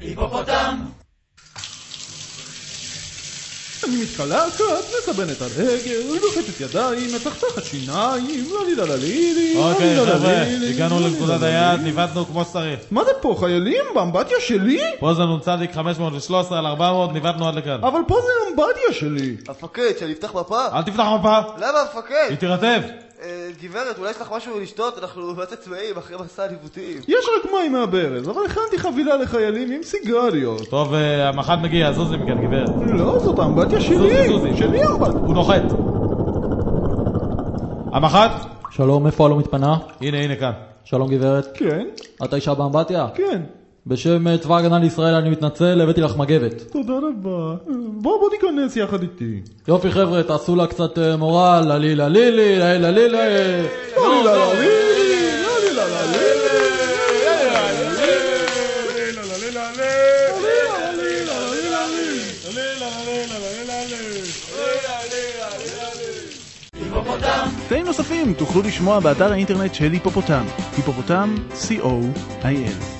היפופוטם! אני מתקלחת, מסבנת על הגר, לוחצת ידיים, מצחצחת שיניים, לא לי לה לה לי לי, לא לי אוקיי, לה חבר'ה, הגענו לא לנקודת לה היעד. ניווטנו כמו שצריך. מה זה פה, חיילים? באמבטיה שלי? פה זה נ"צ 513 על 400, ניווטנו עד לכאן. אבל פה זה אמבטיה שלי. המפקד, שאני אפתח מפה? אל תפתח מפה, למה המפקד? היא תירטב. אה, גברת, אולי יש לך משהו לשתות? אנחנו באמת עצמאים אחרי מסע ניווטים. יש רק מים מהברז, אבל הכנתי חבילה לחיילים עם סיגריות. טוב, אה, המח"ט מגיע, זוזי מכאן, גברת. לא, זאת האמבטיה שלי. זוזי, זוזי. שלי אמבטיה. הוא נוחת. המח"ט? שלום, איפה הלא מתפנה? הנה, הנה כאן. שלום גברת. כן, את האישה באמבטיה? כן. בשם אה, צבא ההגנה לישראל אני מתנצל, הבאתי לך מגבת. תודה רבה. בוא, בוא ניכנס יחד איתי. יופי חבר'ה, תעשו לה קצת אה, מורל, ללי ללי לי, ללי ללי לי. לא לי לה לה לי לי, לא לי לה לה לי לי. תאים נוספים תוכלו לשמוע באתר האינטרנט של היפופוטם, היפופוטם, co.il.